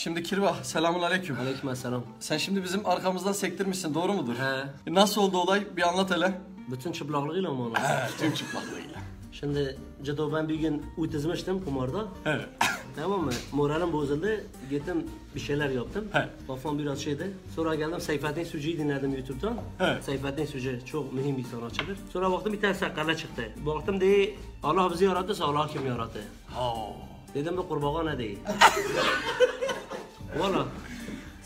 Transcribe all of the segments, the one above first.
Şimdi Kirva selamun aleyküm. Aleykümselam. Sen şimdi bizim arkamızdan sektirmişsin doğru mudur? He. Nasıl oldu olay? Bir anlat hele. Bütün çıplaklığıyla mı onu? He, tüm çıplaklığıyla. Şimdi Cedo ben bir gün uyutuzmuştum kumarda. He. Tamam mı? Moralim bozuldu. Gittim bir şeyler yaptım. He. Kafam biraz şeydi. Sonra geldim Seyfettin Sücü'yü dinledim YouTube'dan. He. Seyfettin Sücü çok mühim bir sanatçıdır. Sonra baktım bir tane sakala çıktı. Baktım dedi Allah bizi yarattıysa Allah kim yarattı? Ha. Dedim bu kurbağa ne değil. Valla.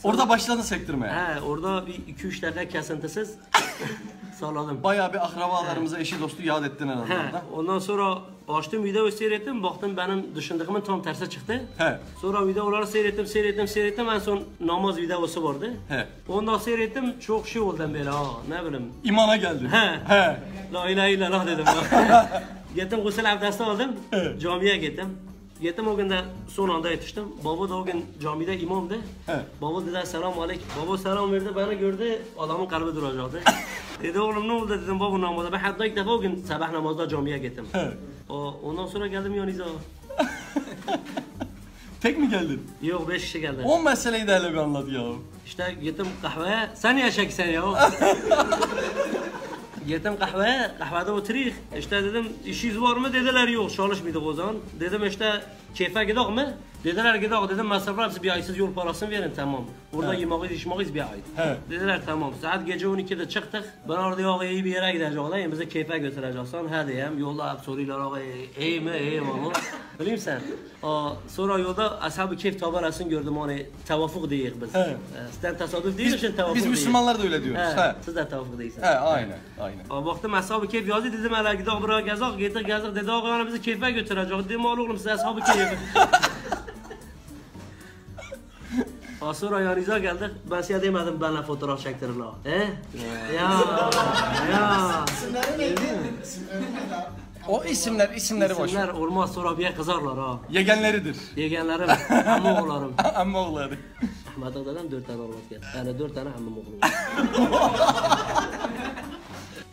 Orada başladın sektirmeye. He orada bir iki üç dakika kesintisiz salladım. Bayağı bir akrabalarımıza eşi dostu yad ettin en He, ondan sonra açtım videoyu seyrettim. Baktım benim düşündüğümün tam tersi çıktı. He. Sonra videoları seyrettim, seyrettim, seyrettim. En son namaz videosu vardı. He. Ondan seyrettim. Çok şey oldum böyle ha. Ne bileyim. İmana geldin. He. He. La ilahe illallah dedim. gittim gusül abdesti aldım. Camiye gittim. Gittim o gün de son anda yetiştim. Baba da o gün camide imamdı. He. Baba dedi selam aleyküm. Baba selam verdi beni gördü. Adamın kalbi duracaktı. dedi oğlum ne oldu dedim baba namazda. Ben hatta ilk defa o gün sabah namazda camiye gittim. He. O, ondan sonra geldim Yaniza. Tek mi geldin? Yok beş kişi geldi. O meseleyi de hele bir anlat ya. İşte gittim kahveye. Sen yaşa ki sen ya. yetim qahva qahvada o'tirik. Ishda dedim ishingiz bormi? Dedilar yo'q shoshilishmaydi qo'zon dedim ishda keyfagidoqmi mi? Dediler gidelim. Dedim masraflar hepsi bir aysız yol parasını verin tamam. Orada yemeğiz içmeyiz bir ay. He. Dediler tamam. Saat gece 12'de çıktık. Ben orada yok iyi bir yere gideceğim. Bizi keyfe götüreceksin. He diyeyim. Yolda hep soruyorlar. İyi mi? İyi valla. Bileyim sen. Aa, sonra yolda ashab-ı keyif tabelasını gördüm. Hani tevafuk değil biz. He. Sen tesadüf değil misin tevafuk Biz. Müslümanlar da öyle diyoruz. He, He. siz de tevafuk değilsiniz. He aynen aynen. Aa, baktım ashab-ı keyif yazdı dedim hele gidelim buraya gezak gittik gezak dedi ağabey bizi keyfe götürecek. Dedim oğlum siz ashab-ı keyif. Aa, sonra yanınıza geldik. Ben size demedim benimle fotoğraf çektirin la. He? Ya. Ya. O isimler isimleri boş. İsimler olmaz sonra bir kızarlar ha. Yegenleridir. Yegenlerim, amma oğullarım. Ama oğulları. Ahmet Ağa'dan dört tane olmaz geldi. Yani dört tane hammam oğlu.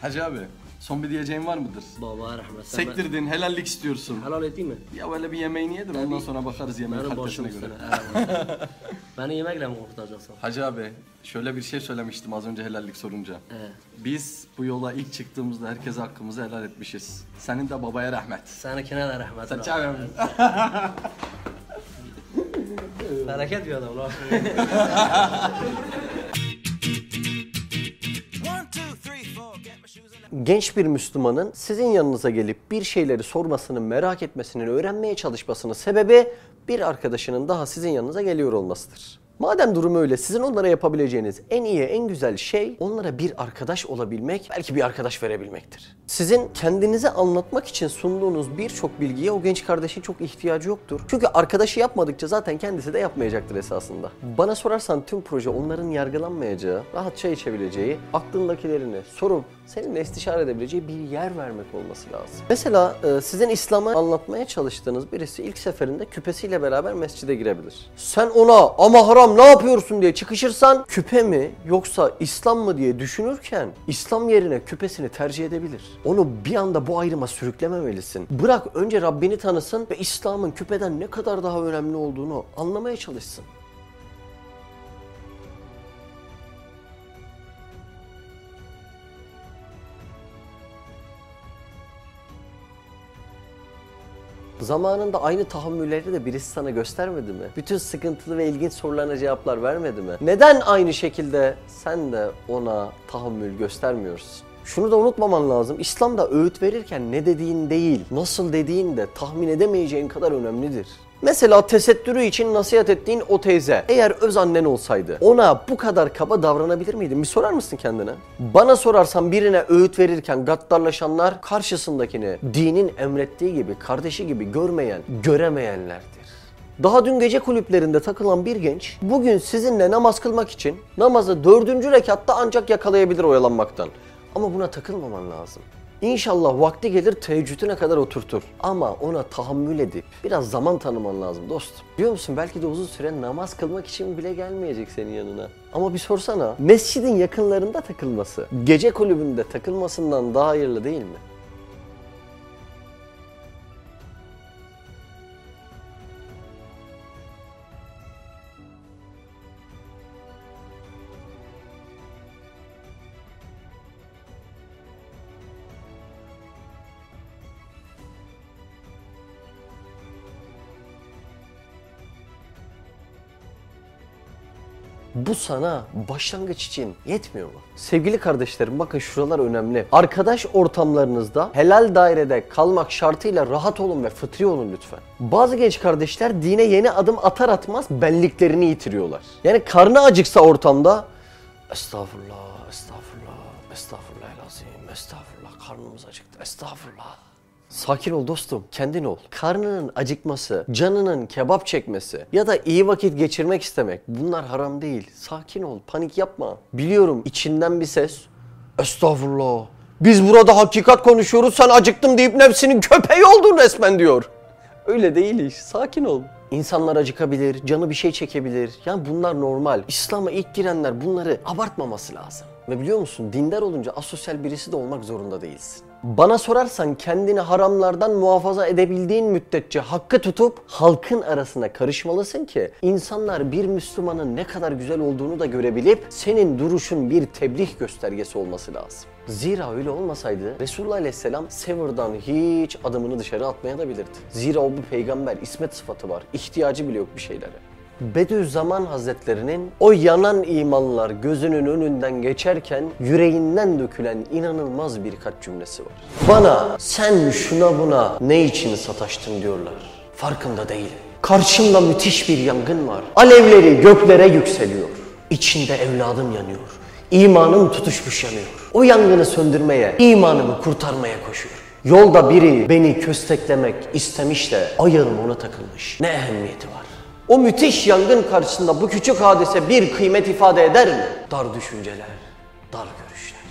Hacı abi son bir diyeceğin var mıdır? Baba rahmet. Sektirdin, helallik istiyorsun. Helal eteyim mi? Ya böyle bir yemeğini yedir ondan sonra bakarız yemeğin Benim başım kalitesine göre. Beni yemekle mi korkutacaksın? Hacı abi şöyle bir şey söylemiştim az önce helallik sorunca. He. Biz bu yola ilk çıktığımızda herkese hakkımızı helal etmişiz. Senin de babaya rahmet. Seninkine de rahmet. Sen olsun. çağır Bereket bir adam lan. genç bir Müslümanın sizin yanınıza gelip bir şeyleri sormasını, merak etmesini, öğrenmeye çalışmasının sebebi bir arkadaşının daha sizin yanınıza geliyor olmasıdır. Madem durum öyle, sizin onlara yapabileceğiniz en iyi, en güzel şey onlara bir arkadaş olabilmek, belki bir arkadaş verebilmektir. Sizin kendinizi anlatmak için sunduğunuz birçok bilgiye o genç kardeşin çok ihtiyacı yoktur. Çünkü arkadaşı yapmadıkça zaten kendisi de yapmayacaktır esasında. Bana sorarsan tüm proje onların yargılanmayacağı, rahatça içebileceği, aklındakilerini sorup seninle istişare edebileceği bir yer vermek olması lazım. Mesela e, sizin İslam'ı anlatmaya çalıştığınız birisi ilk seferinde küpesiyle beraber mescide girebilir. Sen ona ama haram ne yapıyorsun diye çıkışırsan küpe mi yoksa İslam mı diye düşünürken İslam yerine küpesini tercih edebilir. Onu bir anda bu ayrıma sürüklememelisin. Bırak önce Rabbini tanısın ve İslam'ın küpeden ne kadar daha önemli olduğunu anlamaya çalışsın. Zamanında aynı tahammülleri de birisi sana göstermedi mi? Bütün sıkıntılı ve ilginç sorularına cevaplar vermedi mi? Neden aynı şekilde sen de ona tahammül göstermiyorsun? Şunu da unutmaman lazım. İslam'da öğüt verirken ne dediğin değil, nasıl dediğin de tahmin edemeyeceğin kadar önemlidir. Mesela tesettürü için nasihat ettiğin o teyze eğer öz annen olsaydı ona bu kadar kaba davranabilir miydin? Bir sorar mısın kendine? Bana sorarsan birine öğüt verirken gaddarlaşanlar karşısındakini dinin emrettiği gibi, kardeşi gibi görmeyen, göremeyenlerdir. Daha dün gece kulüplerinde takılan bir genç bugün sizinle namaz kılmak için namazı dördüncü rekatta ancak yakalayabilir oyalanmaktan. Ama buna takılmaman lazım. İnşallah vakti gelir teheccüdüne kadar oturtur. Ama ona tahammül edip biraz zaman tanıman lazım dostum. Biliyor musun belki de uzun süre namaz kılmak için bile gelmeyecek senin yanına. Ama bir sorsana mescidin yakınlarında takılması, gece kulübünde takılmasından daha hayırlı değil mi? Bu sana başlangıç için yetmiyor mu? Sevgili kardeşlerim bakın şuralar önemli. Arkadaş ortamlarınızda helal dairede kalmak şartıyla rahat olun ve fıtri olun lütfen. Bazı genç kardeşler dine yeni adım atar atmaz benliklerini yitiriyorlar. Yani karnı acıksa ortamda estağfurullah, estağfurullah, estağfurullah lazim, estağfurullah karnımız acıktı, estağfurullah. Sakin ol dostum, kendin ol. Karnının acıkması, canının kebap çekmesi ya da iyi vakit geçirmek istemek bunlar haram değil. Sakin ol, panik yapma. Biliyorum içinden bir ses. Estağfurullah. Biz burada hakikat konuşuyoruz, sen acıktım deyip nefsinin köpeği oldun resmen diyor. Öyle değil iş. Sakin ol. İnsanlar acıkabilir, canı bir şey çekebilir. Yani bunlar normal. İslam'a ilk girenler bunları abartmaması lazım. Ve biliyor musun dindar olunca asosyal birisi de olmak zorunda değilsin. Bana sorarsan kendini haramlardan muhafaza edebildiğin müddetçe hakkı tutup halkın arasına karışmalısın ki insanlar bir Müslümanın ne kadar güzel olduğunu da görebilip senin duruşun bir tebliğ göstergesi olması lazım. Zira öyle olmasaydı Resulullah Aleyhisselam Sever'dan hiç adımını dışarı atmaya da bilirdi. Zira o bir peygamber, ismet sıfatı var. İhtiyacı bile yok bir şeylere. Bediüzzaman Hazretlerinin o yanan imanlar gözünün önünden geçerken yüreğinden dökülen inanılmaz birkaç cümlesi var. Bana sen şuna buna ne için sataştın diyorlar. Farkında değilim. Karşımda müthiş bir yangın var. Alevleri göklere yükseliyor. İçinde evladım yanıyor. İmanım tutuşmuş yanıyor. O yangını söndürmeye, imanımı kurtarmaya koşuyor. Yolda biri beni kösteklemek istemiş de ayağım ona takılmış. Ne ehemmiyeti var? O müthiş yangın karşısında bu küçük hadise bir kıymet ifade eder mi? Dar düşünceler, dar görüşler.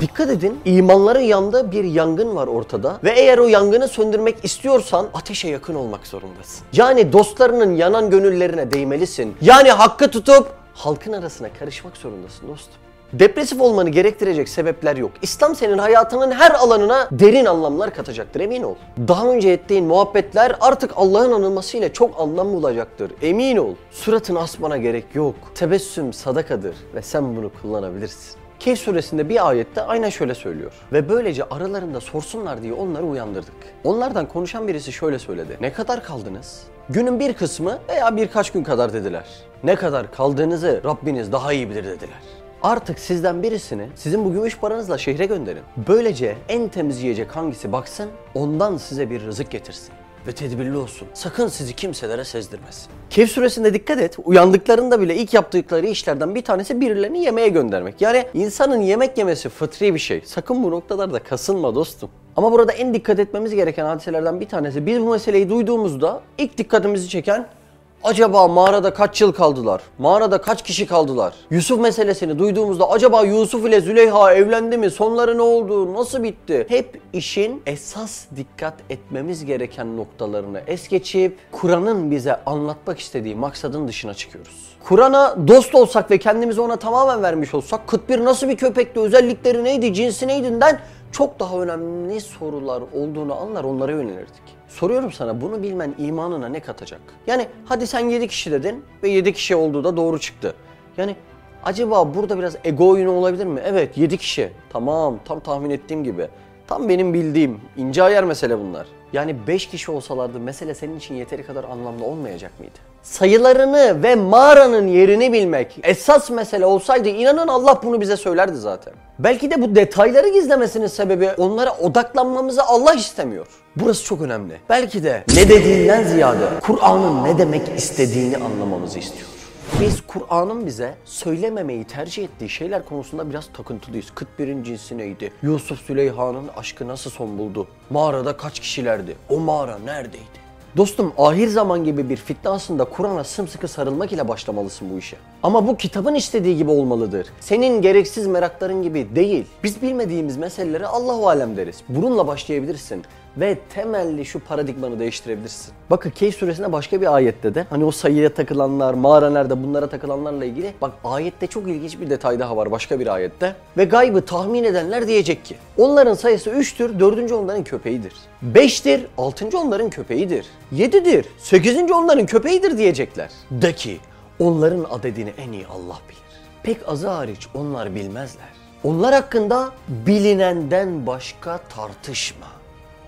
Dikkat edin, imanların yanında bir yangın var ortada ve eğer o yangını söndürmek istiyorsan ateşe yakın olmak zorundasın. Yani dostlarının yanan gönüllerine değmelisin. Yani hakkı tutup halkın arasına karışmak zorundasın dostum. Depresif olmanı gerektirecek sebepler yok. İslam senin hayatının her alanına derin anlamlar katacaktır emin ol. Daha önce ettiğin muhabbetler artık Allah'ın anılmasıyla çok anlam bulacaktır emin ol. Suratını asmana gerek yok. Tebessüm sadakadır ve sen bunu kullanabilirsin. Kehf suresinde bir ayette aynen şöyle söylüyor. Ve böylece aralarında sorsunlar diye onları uyandırdık. Onlardan konuşan birisi şöyle söyledi. Ne kadar kaldınız? Günün bir kısmı veya birkaç gün kadar dediler. Ne kadar kaldığınızı Rabbiniz daha iyi bilir dediler. Artık sizden birisini sizin bu gümüş paranızla şehre gönderin. Böylece en temiz yiyecek hangisi baksın ondan size bir rızık getirsin. Ve tedbirli olsun. Sakın sizi kimselere sezdirmesin. Kehf suresinde dikkat et. Uyandıklarında bile ilk yaptıkları işlerden bir tanesi birilerini yemeğe göndermek. Yani insanın yemek yemesi fıtri bir şey. Sakın bu noktalarda kasınma dostum. Ama burada en dikkat etmemiz gereken hadiselerden bir tanesi biz bu meseleyi duyduğumuzda ilk dikkatimizi çeken Acaba mağarada kaç yıl kaldılar? Mağarada kaç kişi kaldılar? Yusuf meselesini duyduğumuzda acaba Yusuf ile Züleyha evlendi mi? Sonları ne oldu? Nasıl bitti? Hep işin esas dikkat etmemiz gereken noktalarını es geçip Kur'an'ın bize anlatmak istediği maksadın dışına çıkıyoruz. Kur'an'a dost olsak ve kendimizi ona tamamen vermiş olsak Kıtbir nasıl bir köpekti? Özellikleri neydi? Cinsi neydinden çok daha önemli sorular olduğunu anlar onlara yönelirdik. Soruyorum sana bunu bilmen imanına ne katacak? Yani hadi sen 7 kişi dedin ve 7 kişi olduğu da doğru çıktı. Yani acaba burada biraz ego oyunu olabilir mi? Evet 7 kişi. Tamam tam tahmin ettiğim gibi. Tam benim bildiğim ince ayar mesele bunlar. Yani 5 kişi olsalardı mesele senin için yeteri kadar anlamlı olmayacak mıydı? Sayılarını ve mağaranın yerini bilmek esas mesele olsaydı inanın Allah bunu bize söylerdi zaten. Belki de bu detayları gizlemesinin sebebi onlara odaklanmamızı Allah istemiyor. Burası çok önemli. Belki de ne dediğinden ziyade Kur'an'ın ne demek istediğini anlamamızı istiyor. Biz Kur'an'ın bize söylememeyi tercih ettiği şeyler konusunda biraz takıntılıyız. Kıtbir'in cinsi neydi? Yusuf Züleyha'nın aşkı nasıl son buldu? Mağarada kaç kişilerdi? O mağara neredeydi? Dostum ahir zaman gibi bir fitne aslında Kur'an'a sımsıkı sarılmak ile başlamalısın bu işe. Ama bu kitabın istediği gibi olmalıdır. Senin gereksiz merakların gibi değil. Biz bilmediğimiz meseleleri Allahu alem deriz. Bununla başlayabilirsin ve temelli şu paradigmanı değiştirebilirsin. Bakın Kehf suresinde başka bir ayette de hani o sayıya takılanlar, mağara nerede bunlara takılanlarla ilgili bak ayette çok ilginç bir detay daha var başka bir ayette. Ve gaybı tahmin edenler diyecek ki onların sayısı 3'tür, 4. onların köpeğidir. 5'tir, 6. onların köpeğidir. 7'dir, 8. onların köpeğidir diyecekler. De ki onların adedini en iyi Allah bilir. Pek azı hariç onlar bilmezler. Onlar hakkında bilinenden başka tartışma.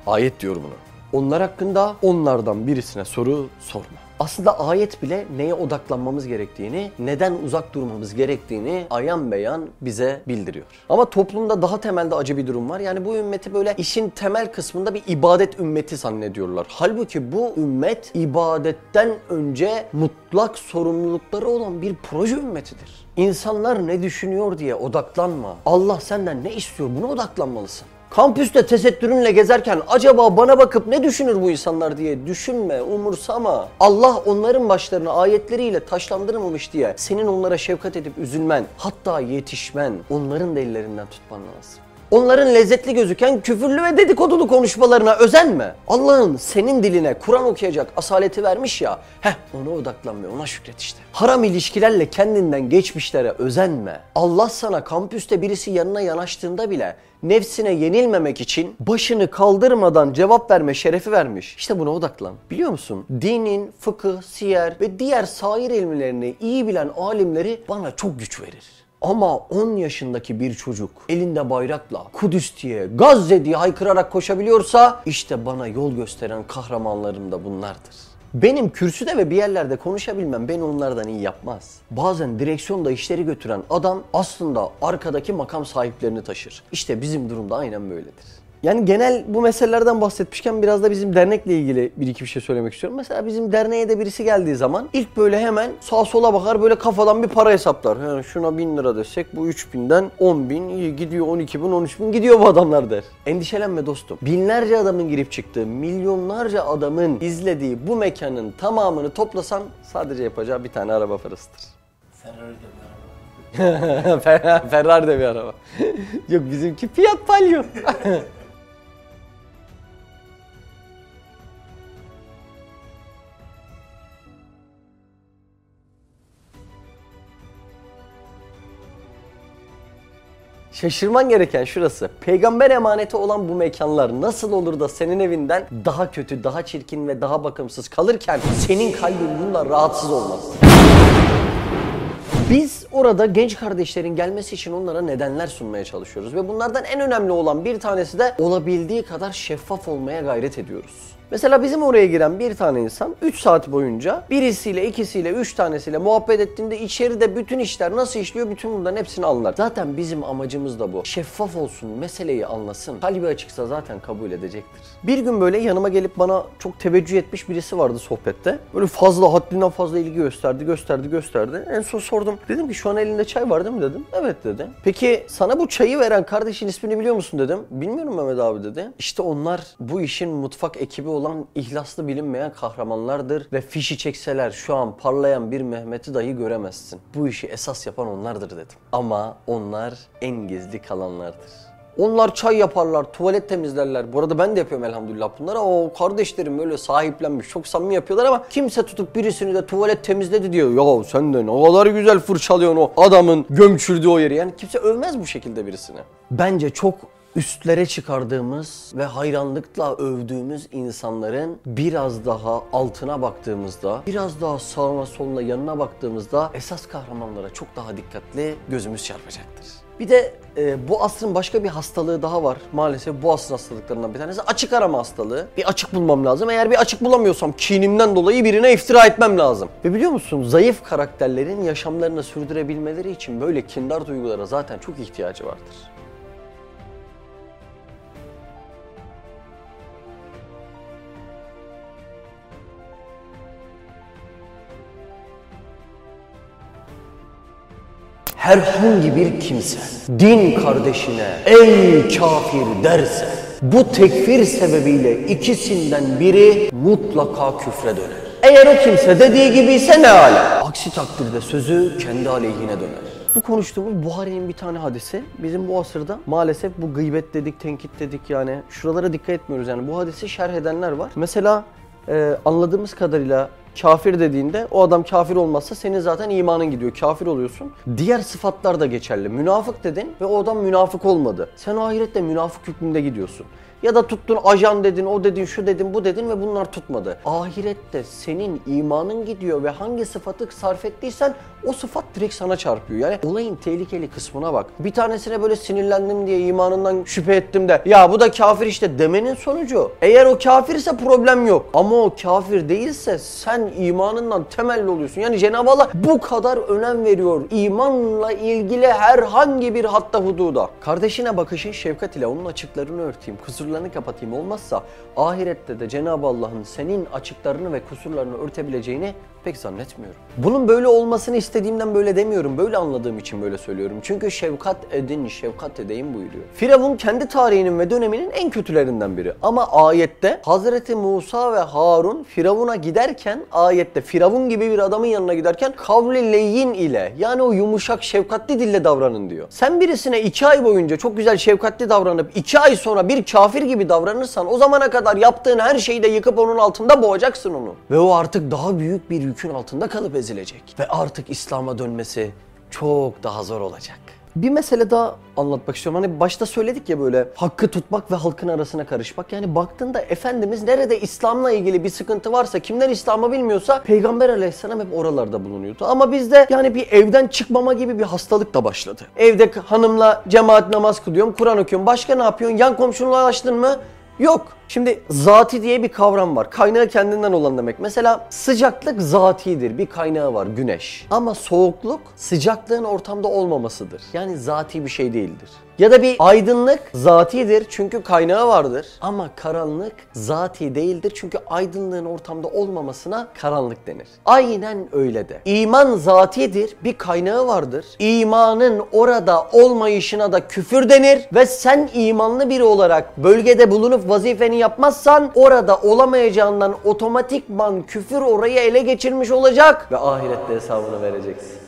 Ayet diyor bunu. Onlar hakkında onlardan birisine soru sorma. Aslında ayet bile neye odaklanmamız gerektiğini, neden uzak durmamız gerektiğini ayan beyan bize bildiriyor. Ama toplumda daha temelde acı bir durum var. Yani bu ümmeti böyle işin temel kısmında bir ibadet ümmeti zannediyorlar. Halbuki bu ümmet ibadetten önce mutlak sorumlulukları olan bir proje ümmetidir. İnsanlar ne düşünüyor diye odaklanma. Allah senden ne istiyor buna odaklanmalısın. Kampüste tesettürünle gezerken acaba bana bakıp ne düşünür bu insanlar diye düşünme, umursama. Allah onların başlarını ayetleriyle taşlandırmamış diye senin onlara şefkat edip üzülmen, hatta yetişmen, onların da ellerinden tutman lazım. Onların lezzetli gözüken küfürlü ve dedikodulu konuşmalarına özenme. Allah'ın senin diline Kur'an okuyacak asaleti vermiş ya. Heh ona odaklan ve ona şükret işte. Haram ilişkilerle kendinden geçmişlere özenme. Allah sana kampüste birisi yanına yanaştığında bile nefsine yenilmemek için başını kaldırmadan cevap verme şerefi vermiş. İşte buna odaklan. Biliyor musun? Dinin, fıkıh, siyer ve diğer sair ilmilerini iyi bilen alimleri bana çok güç verir. Ama 10 yaşındaki bir çocuk elinde bayrakla Kudüs diye, Gazze diye haykırarak koşabiliyorsa işte bana yol gösteren kahramanlarım da bunlardır. Benim kürsüde ve bir yerlerde konuşabilmem beni onlardan iyi yapmaz. Bazen direksiyonda işleri götüren adam aslında arkadaki makam sahiplerini taşır. İşte bizim durumda aynen böyledir. Yani genel bu meselelerden bahsetmişken biraz da bizim dernekle ilgili bir iki bir şey söylemek istiyorum. Mesela bizim derneğe de birisi geldiği zaman ilk böyle hemen sağa sola bakar böyle kafadan bir para hesaplar. Yani şuna bin lira desek bu 3000'den 10 bin iyi gidiyor 12 bin 13 bin gidiyor bu adamlar der. Endişelenme dostum. Binlerce adamın girip çıktığı, milyonlarca adamın izlediği bu mekanın tamamını toplasan sadece yapacağı bir tane araba parasıdır. Ferrari Ferrari de bir araba. Yok bizimki Fiat Palio. Şaşırman gereken şurası. Peygamber emaneti olan bu mekanlar nasıl olur da senin evinden daha kötü, daha çirkin ve daha bakımsız kalırken senin kalbin bundan rahatsız olmaz? Biz orada genç kardeşlerin gelmesi için onlara nedenler sunmaya çalışıyoruz ve bunlardan en önemli olan bir tanesi de olabildiği kadar şeffaf olmaya gayret ediyoruz. Mesela bizim oraya giren bir tane insan 3 saat boyunca birisiyle, ikisiyle, üç tanesiyle muhabbet ettiğinde içeride bütün işler nasıl işliyor bütün bunların hepsini anlar. Zaten bizim amacımız da bu. Şeffaf olsun, meseleyi anlasın. Kalbi açıksa zaten kabul edecektir. Bir gün böyle yanıma gelip bana çok teveccüh etmiş birisi vardı sohbette. Böyle fazla, haddinden fazla ilgi gösterdi, gösterdi, gösterdi. En son sordum. Dedim ki şu an elinde çay var değil mi dedim. Evet dedi. Peki sana bu çayı veren kardeşin ismini biliyor musun dedim. Bilmiyorum Mehmet abi dedi. İşte onlar bu işin mutfak ekibi olan ihlaslı bilinmeyen kahramanlardır ve fişi çekseler şu an parlayan bir Mehmet'i dahi göremezsin. Bu işi esas yapan onlardır dedim. Ama onlar en gizli kalanlardır. Onlar çay yaparlar, tuvalet temizlerler. Bu arada ben de yapıyorum elhamdülillah bunları. O kardeşlerim böyle sahiplenmiş, çok samimi yapıyorlar ama kimse tutup birisini de tuvalet temizledi diyor. Ya sen de ne kadar güzel fırçalıyorsun o adamın gömçürdüğü o yeri. Yani kimse övmez bu şekilde birisini. Bence çok üstlere çıkardığımız ve hayranlıkla övdüğümüz insanların biraz daha altına baktığımızda, biraz daha sağına soluna yanına baktığımızda esas kahramanlara çok daha dikkatli gözümüz çarpacaktır. Bir de e, bu asrın başka bir hastalığı daha var. Maalesef bu asrın hastalıklarından bir tanesi açık arama hastalığı. Bir açık bulmam lazım. Eğer bir açık bulamıyorsam kinimden dolayı birine iftira etmem lazım. Ve biliyor musun zayıf karakterlerin yaşamlarını sürdürebilmeleri için böyle kindar duygulara zaten çok ihtiyacı vardır. Herhangi bir kimse din kardeşine ey kafir derse bu tekfir sebebiyle ikisinden biri mutlaka küfre döner. Eğer o kimse dediği gibi ise ne ala. Aksi takdirde sözü kendi aleyhine döner. Bu konuştuğumuz Buhari'nin bir tane hadisi. Bizim bu asırda maalesef bu gıybet dedik, tenkit dedik yani. Şuralara dikkat etmiyoruz yani. Bu hadisi şerh edenler var. Mesela e, anladığımız kadarıyla kafir dediğinde o adam kafir olmazsa senin zaten imanın gidiyor. Kafir oluyorsun. Diğer sıfatlar da geçerli. Münafık dedin ve o adam münafık olmadı. Sen o ahirette münafık hükmünde gidiyorsun. Ya da tuttun ajan dedin, o dedin, şu dedin, bu dedin ve bunlar tutmadı. Ahirette senin imanın gidiyor ve hangi sıfatı sarf ettiysen o sıfat direkt sana çarpıyor. Yani olayın tehlikeli kısmına bak. Bir tanesine böyle sinirlendim diye imanından şüphe ettim de ya bu da kafir işte demenin sonucu. Eğer o kafirse problem yok. Ama o kafir değilse sen imanından temelli oluyorsun. Yani Cenab-ı Allah bu kadar önem veriyor imanla ilgili herhangi bir hatta hududa. Kardeşine bakışın şefkat ile onun açıklarını örteyim, kusurlarını kapatayım olmazsa ahirette de Cenab-ı Allah'ın senin açıklarını ve kusurlarını örtebileceğini pek zannetmiyorum. Bunun böyle olmasını istediğimden böyle demiyorum. Böyle anladığım için böyle söylüyorum. Çünkü şefkat edin, şefkat edeyim buyuruyor. Firavun kendi tarihinin ve döneminin en kötülerinden biri. Ama ayette Hazreti Musa ve Harun Firavun'a giderken ayette Firavun gibi bir adamın yanına giderken kavli leyin ile yani o yumuşak şefkatli dille davranın diyor. Sen birisine iki ay boyunca çok güzel şefkatli davranıp iki ay sonra bir kafir gibi davranırsan o zamana kadar yaptığın her şeyi de yıkıp onun altında boğacaksın onu. Ve o artık daha büyük bir yükün altında kalıp ezilecek. Ve artık İslam'a dönmesi çok daha zor olacak. Bir mesele daha anlatmak istiyorum. Hani başta söyledik ya böyle hakkı tutmak ve halkın arasına karışmak. Yani baktığında Efendimiz nerede İslam'la ilgili bir sıkıntı varsa, kimler İslam'ı bilmiyorsa Peygamber aleyhisselam hep oralarda bulunuyordu. Ama bizde yani bir evden çıkmama gibi bir hastalık da başladı. Evde hanımla cemaat namaz kılıyorum, Kur'an okuyorum. Başka ne yapıyorsun? Yan komşunla ulaştın mı? Yok. Şimdi zati diye bir kavram var. Kaynağı kendinden olan demek. Mesela sıcaklık zatidir. Bir kaynağı var güneş. Ama soğukluk sıcaklığın ortamda olmamasıdır. Yani zati bir şey değildir. Ya da bir aydınlık zatidir çünkü kaynağı vardır. Ama karanlık zati değildir çünkü aydınlığın ortamda olmamasına karanlık denir. Aynen öyle de. İman zatidir, bir kaynağı vardır. İmanın orada olmayışına da küfür denir ve sen imanlı biri olarak bölgede bulunup vazifeni yapmazsan orada olamayacağından otomatikman küfür orayı ele geçirmiş olacak ve ahirette hesabını vereceksin.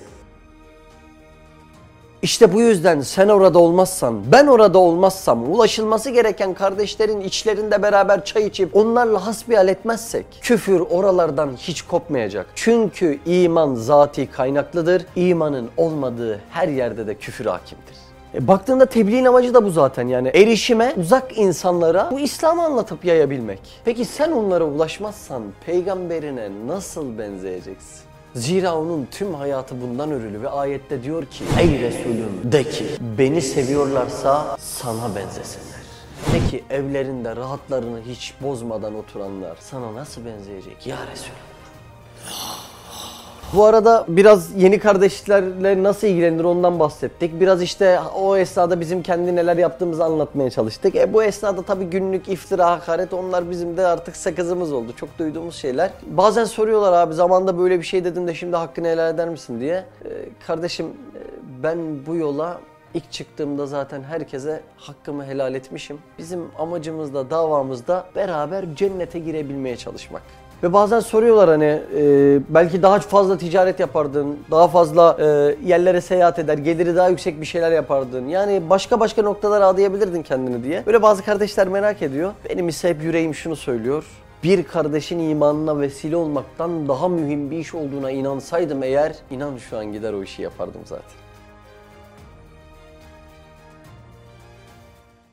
İşte bu yüzden sen orada olmazsan, ben orada olmazsam, ulaşılması gereken kardeşlerin içlerinde beraber çay içip onlarla hasbihal etmezsek, küfür oralardan hiç kopmayacak. Çünkü iman zati kaynaklıdır. İmanın olmadığı her yerde de küfür hakimdir. E baktığında tebliğin amacı da bu zaten yani erişime uzak insanlara bu İslam'ı anlatıp yayabilmek. Peki sen onlara ulaşmazsan peygamberine nasıl benzeyeceksin? Zira onun tüm hayatı bundan örülü ve ayette diyor ki Ey Resulüm de ki beni seviyorlarsa sana benzesinler. De evlerinde rahatlarını hiç bozmadan oturanlar sana nasıl benzeyecek ya Resulüm? Bu arada biraz yeni kardeşlerle nasıl ilgilenir ondan bahsettik. Biraz işte o esnada bizim kendi neler yaptığımızı anlatmaya çalıştık. E bu esnada tabii günlük iftira, hakaret onlar bizim de artık sakızımız oldu. Çok duyduğumuz şeyler. Bazen soruyorlar abi zamanda böyle bir şey dedim de şimdi hakkını helal eder misin diye. E, kardeşim e, ben bu yola İlk çıktığımda zaten herkese hakkımı helal etmişim. Bizim amacımız da davamız da beraber cennete girebilmeye çalışmak. Ve bazen soruyorlar hani e, belki daha fazla ticaret yapardın, daha fazla e, yerlere seyahat eder, geliri daha yüksek bir şeyler yapardın. Yani başka başka noktalara adayabilirdin kendini diye. Böyle bazı kardeşler merak ediyor. Benim ise hep yüreğim şunu söylüyor. Bir kardeşin imanına vesile olmaktan daha mühim bir iş olduğuna inansaydım eğer, inan şu an gider o işi yapardım zaten.